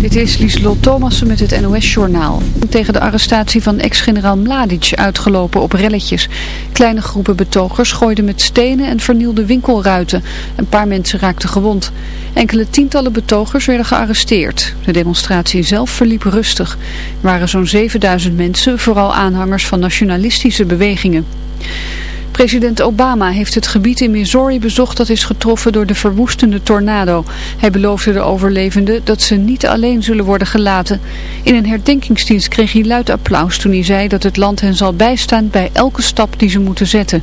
Dit is Lieslot Thomassen met het NOS-journaal. Tegen de arrestatie van ex-generaal Mladic uitgelopen op relletjes. Kleine groepen betogers gooiden met stenen en vernielden winkelruiten. Een paar mensen raakten gewond. Enkele tientallen betogers werden gearresteerd. De demonstratie zelf verliep rustig. Er waren zo'n 7000 mensen, vooral aanhangers van nationalistische bewegingen. President Obama heeft het gebied in Missouri bezocht dat is getroffen door de verwoestende tornado. Hij beloofde de overlevenden dat ze niet alleen zullen worden gelaten. In een herdenkingsdienst kreeg hij luid applaus toen hij zei dat het land hen zal bijstaan bij elke stap die ze moeten zetten.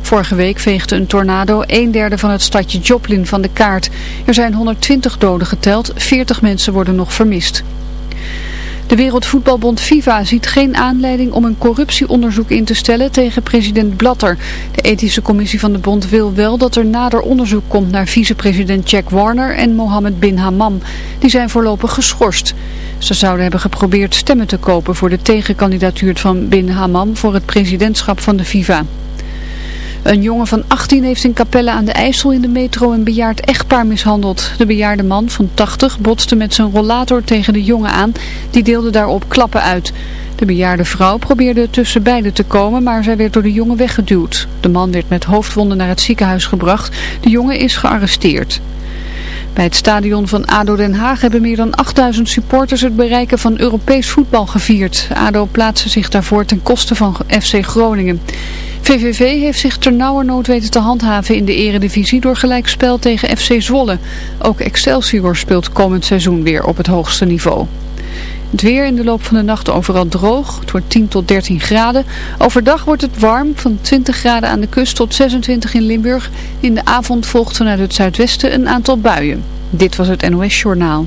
Vorige week veegde een tornado een derde van het stadje Joplin van de kaart. Er zijn 120 doden geteld, 40 mensen worden nog vermist. De Wereldvoetbalbond FIFA ziet geen aanleiding om een corruptieonderzoek in te stellen tegen president Blatter. De ethische commissie van de bond wil wel dat er nader onderzoek komt naar vicepresident Jack Warner en Mohammed bin Hammam. Die zijn voorlopig geschorst. Ze zouden hebben geprobeerd stemmen te kopen voor de tegenkandidatuur van bin Hammam voor het presidentschap van de FIFA. Een jongen van 18 heeft in Capelle aan de IJssel in de metro een bejaard echtpaar mishandeld. De bejaarde man van 80 botste met zijn rollator tegen de jongen aan. Die deelde daarop klappen uit. De bejaarde vrouw probeerde tussen beiden te komen, maar zij werd door de jongen weggeduwd. De man werd met hoofdwonden naar het ziekenhuis gebracht. De jongen is gearresteerd. Bij het stadion van ADO Den Haag hebben meer dan 8000 supporters het bereiken van Europees voetbal gevierd. ADO plaatste zich daarvoor ten koste van FC Groningen. VVV heeft zich ternauwernood weten te handhaven in de eredivisie door gelijkspel tegen FC Zwolle. Ook Excelsior speelt komend seizoen weer op het hoogste niveau. Het weer in de loop van de nacht overal droog. Het wordt 10 tot 13 graden. Overdag wordt het warm, van 20 graden aan de kust tot 26 in Limburg. In de avond volgt vanuit het zuidwesten een aantal buien. Dit was het NOS Journaal.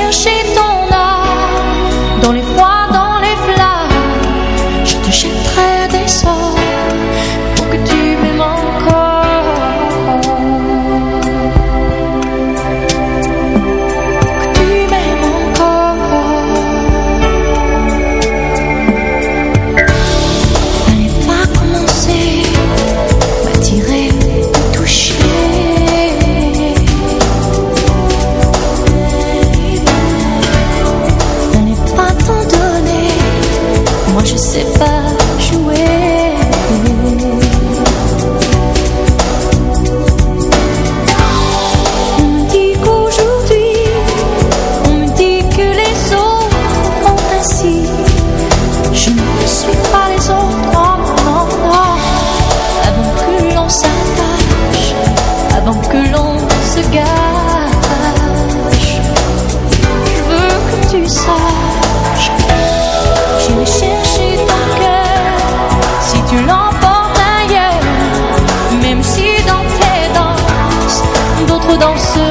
dans ce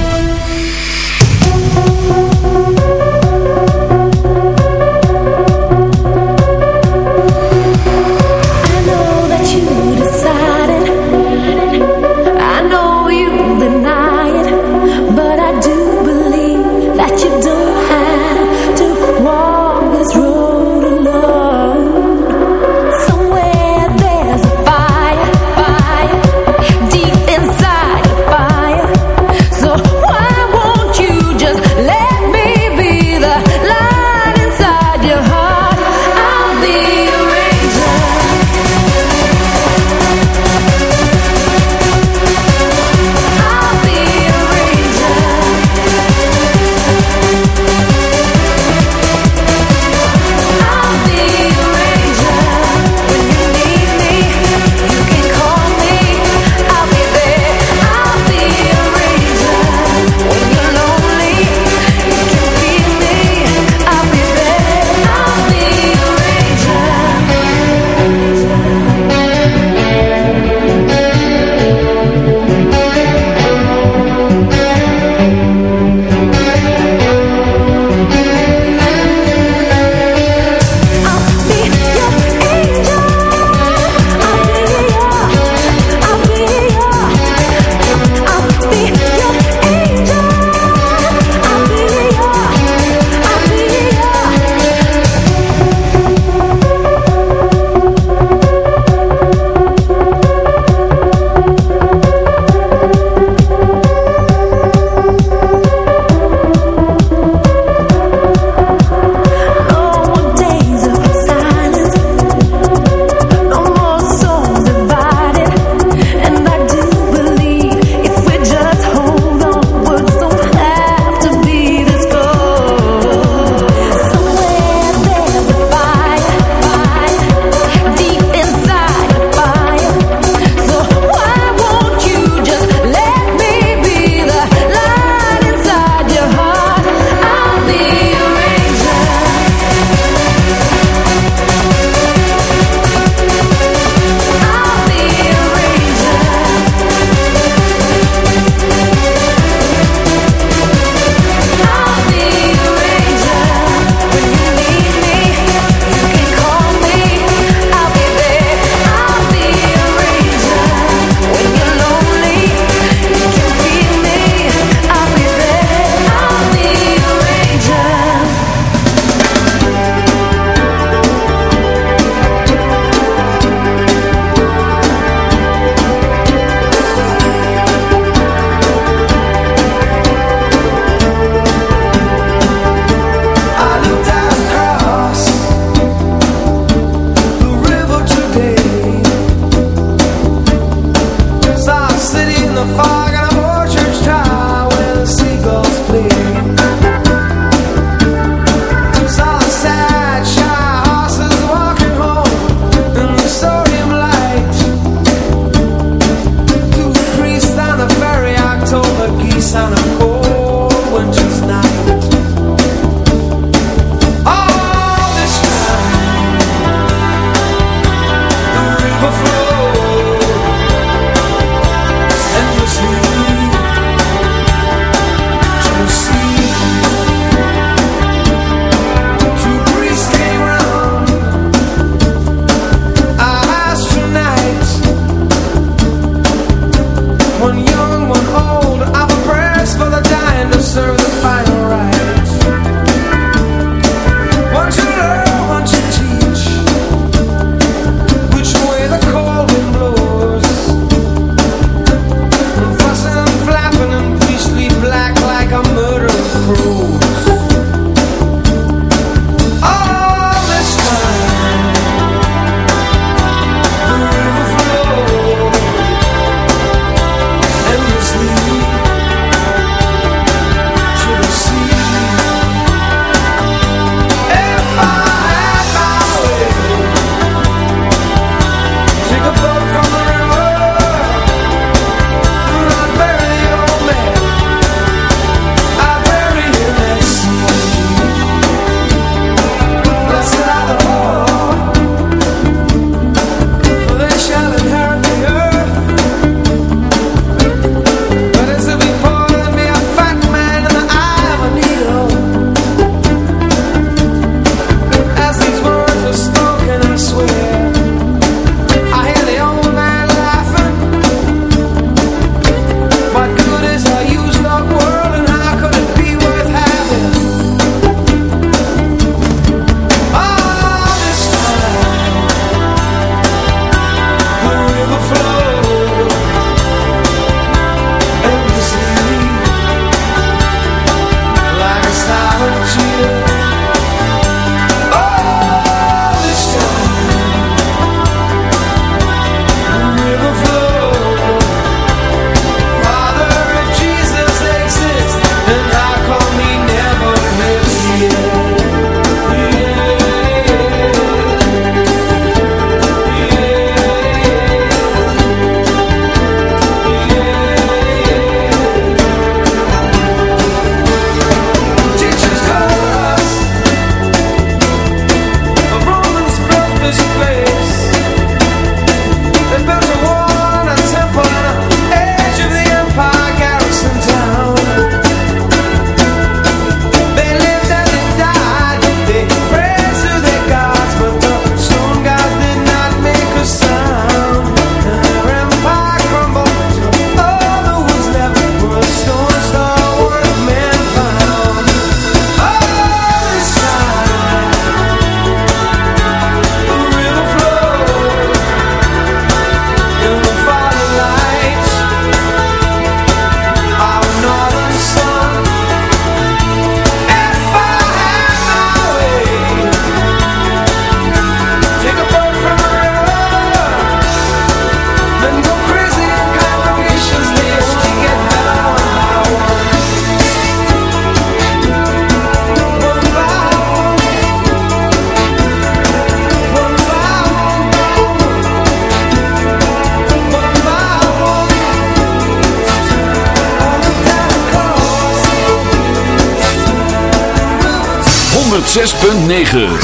106.9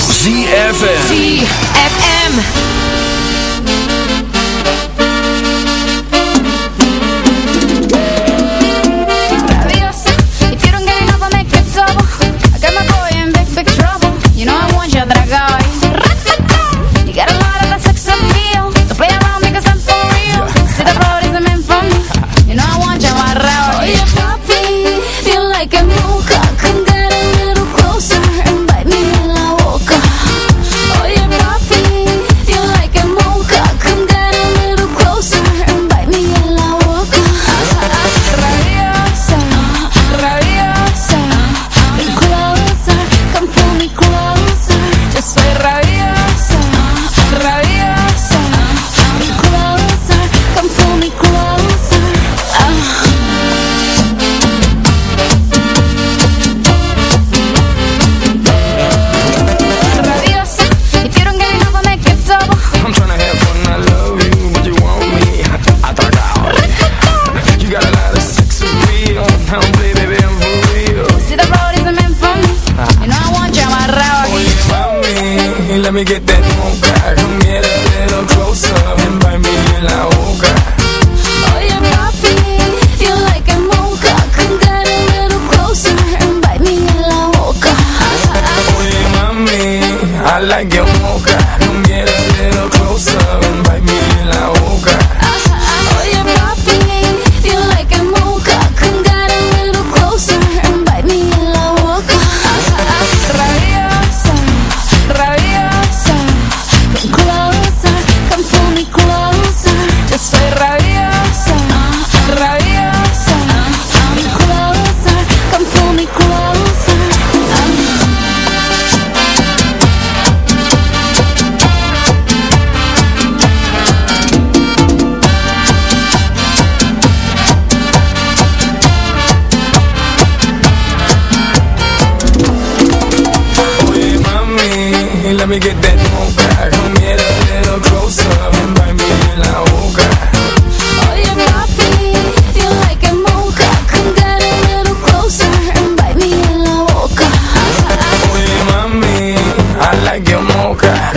пока.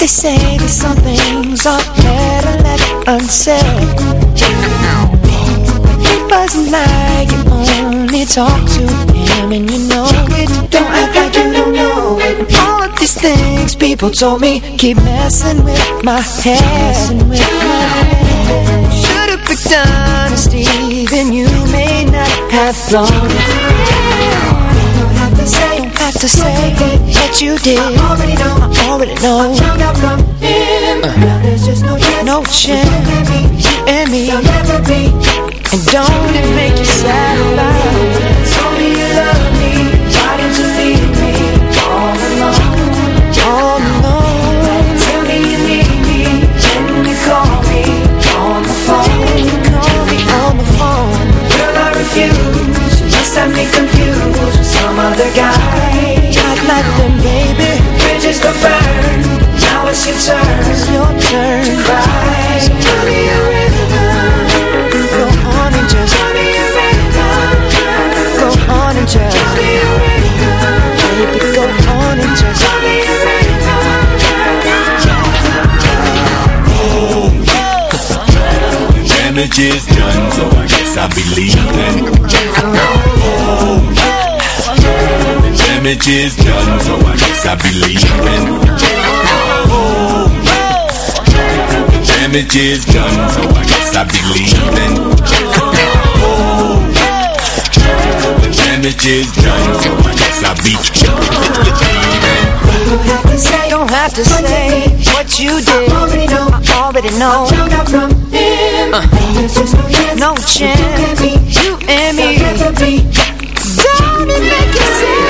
They say that some things are better left unsaid it wasn't like you only talk to him and you know it. Don't act like you don't know it. All of these things people told me Keep messing with my head. Should've picked honesty Then you may not have thrown to say That you did. I already know, I already know. I out from him. Uh. Now there's just no chance. No chance. You and me. There'll never be. And don't it make you sad about? Told me you love me. Why did you leave me? All alone? All alone. Tell me you need me. Then you call me on the phone? You Call me on the phone? Girl, I refuse. You must have me confused With some other guy Not like them, baby Bridges go burn. Now it's your turn. It's your turn. To cry. So tell me a rhythm. Go on and just Tell me a rhythm. Go on and just Tell me a rhythm. Baby, go on and just Tell me a Damage is done, so I guess I'll be leaving. The damage is done, so I guess I'll be leaving. The damage is done, so I guess I'll be leaving. The damage is done, so I guess I'll be leaving. Don't have to say what you did. I already know. I already know. found out from him. There's just no chance. No chance. You and me. Don't it make you sad?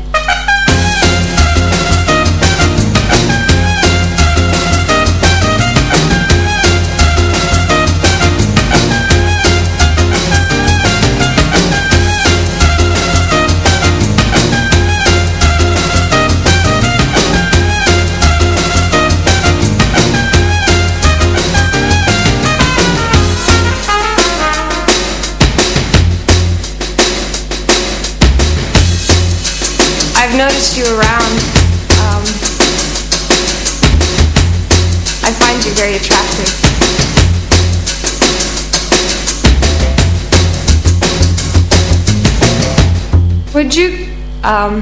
Um,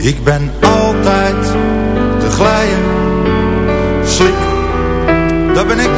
Ik ben altijd te glijden, slik, dat ben ik. Ik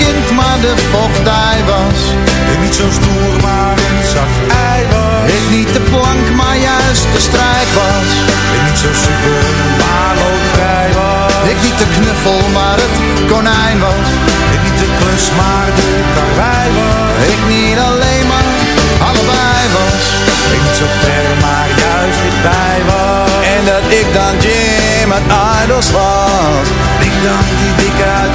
kind, maar de vochtdij was. Ik niet zo stoer, maar een zacht ei was. Ik niet de plank, maar juist de strijk was. Ik niet zo super, maar loodvrij was. Ik niet de knuffel, maar het konijn was. Ik niet de klus, maar de karwei was. Ik niet alleen, maar allebei was. Ik niet zo ver, maar juist dichtbij was. En dat ik dan Jim uit Idols was. Ik dan die dikke uit